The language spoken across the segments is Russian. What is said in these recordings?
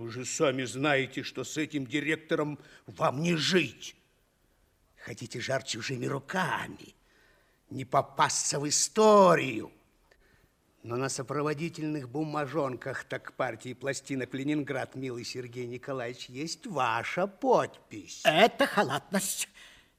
вы же сами знаете, что с этим директором вам не жить. Хотите жар чужими руками, не попасться в историю. Но на сопроводительных бумажонках так партии пластинок Ленинград, милый Сергей Николаевич, есть ваша подпись. Это халатность.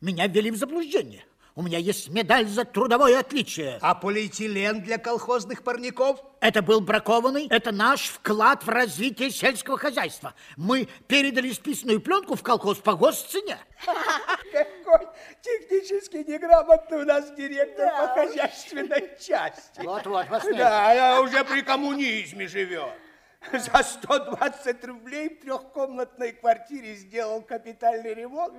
Меня ввели в заблуждение. У меня есть медаль за трудовое отличие. А полиэтилен для колхозных парников? Это был бракованный, это наш вклад в развитие сельского хозяйства. Мы передали списанную пленку в колхоз по госцене. Какой технически неграмотный у нас директор по хозяйственной части. Вот-вот, посмотрите. Да, я уже при коммунизме живет. За 120 рублей в трехкомнатной квартире сделал капитальный ремонт,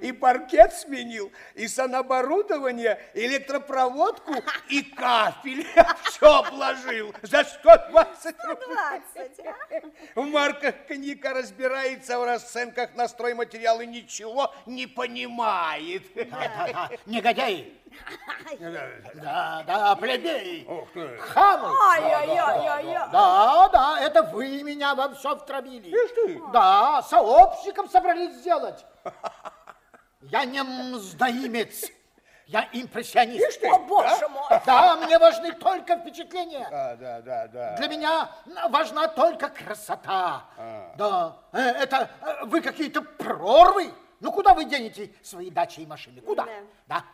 и паркет сменил, и саноборудование, электропроводку, и кафель. Все обложил за 120 рублей. 120, а? В марках коньяка разбирается, в расценках на стройматериалы ничего не понимает. Да-да-да, Негодяи. Да, да, плебеи. Хамы. Да, да, это вы меня во все втравили. Да, сообщником собрались сделать. Я не мздоимец. Я импрессионист. О, боже мой. Да, мне важны только впечатления. Да, да, да, да. Для меня важна только красота. Да, э, это э, вы какие-то прорвы. Ну, куда вы денете свои дачи и машины? Куда? Да. Да.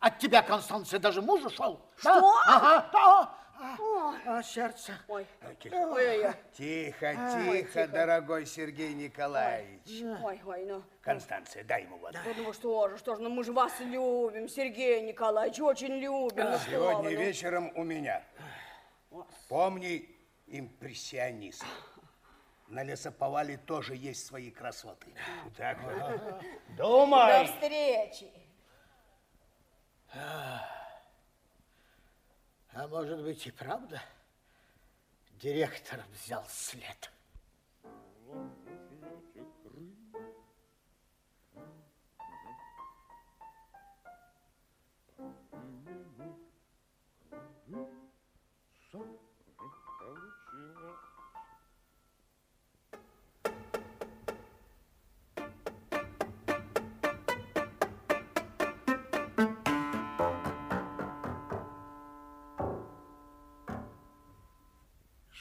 От тебя, Констанция, даже муж ушел. Что? Да? Ага, да. А, сердце. Ой, ой-ой-ой. Тихо, тихо, дорогой Сергей Николаевич. Ой, ой, ну. Констанция, дай ему воды. Ну, ну что же, что же, ну мы же вас любим, Сергей Николаевич, очень любим. Ну, Сегодня ну. вечером у меня. Помни, импрессионист. На лесоповале тоже есть свои красоты. Так вот. До Думай. встречи. А может быть и правда директор взял след?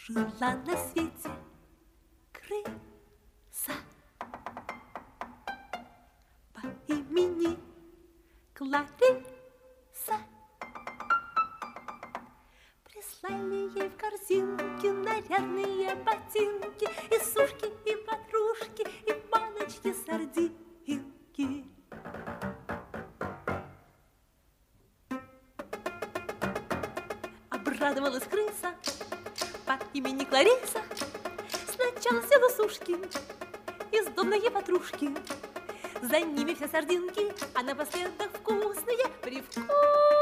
Жила на свете крыса по имени Клариса. Прислали ей в корзинке нарядные ботинки и сушки, и ватрушки, и баночки сардинки. Обрадовалась крыса по имени Клариса. Сначала села сушки и сдобные ватрушки. За ними все сардинки, а напоследок вкусные, привкусные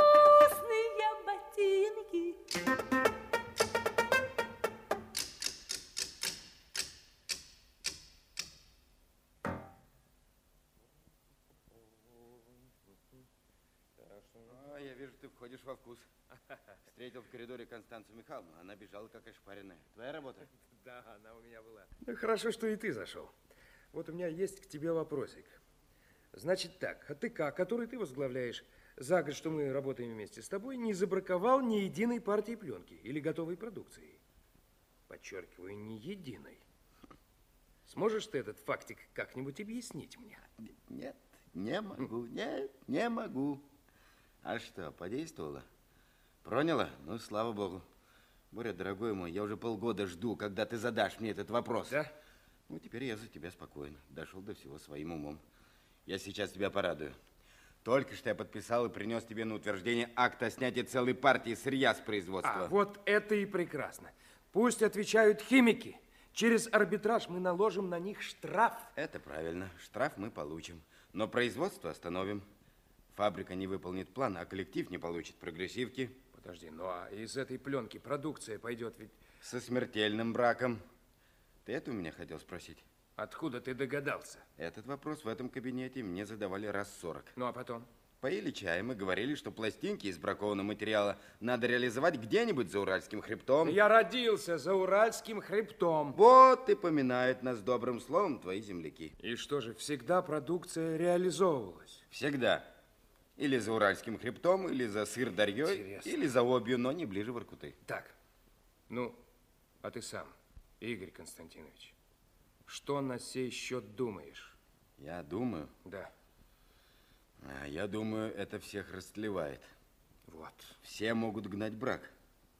А, я вижу, ты входишь во вкус. Встретил в коридоре Констанцию Михайловну. Она бежала, как ошпаренная. Твоя работа? Да, она у меня была. Ну, хорошо, что и ты зашел. Вот у меня есть к тебе вопросик. Значит так, АТК, который ты возглавляешь, за год, что мы работаем вместе с тобой, не забраковал ни единой партии пленки или готовой продукции. Подчеркиваю, ни единой. Сможешь ты этот фактик как-нибудь объяснить мне? Нет, не могу, нет, не могу. А что, подействовало? Проняла? Ну, слава богу. Боря, дорогой мой, я уже полгода жду, когда ты задашь мне этот вопрос. Да? Ну, теперь я за тебя спокоен. Дошел до всего своим умом. Я сейчас тебя порадую. Только что я подписал и принес тебе на утверждение акт о снятии целой партии сырья с производства. А, вот это и прекрасно. Пусть отвечают химики. Через арбитраж мы наложим на них штраф. Это правильно. Штраф мы получим. Но производство остановим. Фабрика не выполнит план, а коллектив не получит прогрессивки. Подожди, ну а из этой пленки продукция пойдет ведь... Со смертельным браком. Ты это у меня хотел спросить? Откуда ты догадался? Этот вопрос в этом кабинете мне задавали раз сорок. Ну а потом? Поили чаем и говорили, что пластинки из бракованного материала надо реализовать где-нибудь за Уральским хребтом. Я родился за Уральским хребтом. Вот и поминают нас добрым словом твои земляки. И что же, всегда продукция реализовывалась? Всегда. Или за Уральским хребтом, или за сыр дарьей, Интересно. или за обью, но не ближе Воркуты. Так, ну, а ты сам, Игорь Константинович, что на сей счет думаешь? Я думаю, Да, а я думаю, это всех растлевает. вот. Все могут гнать брак.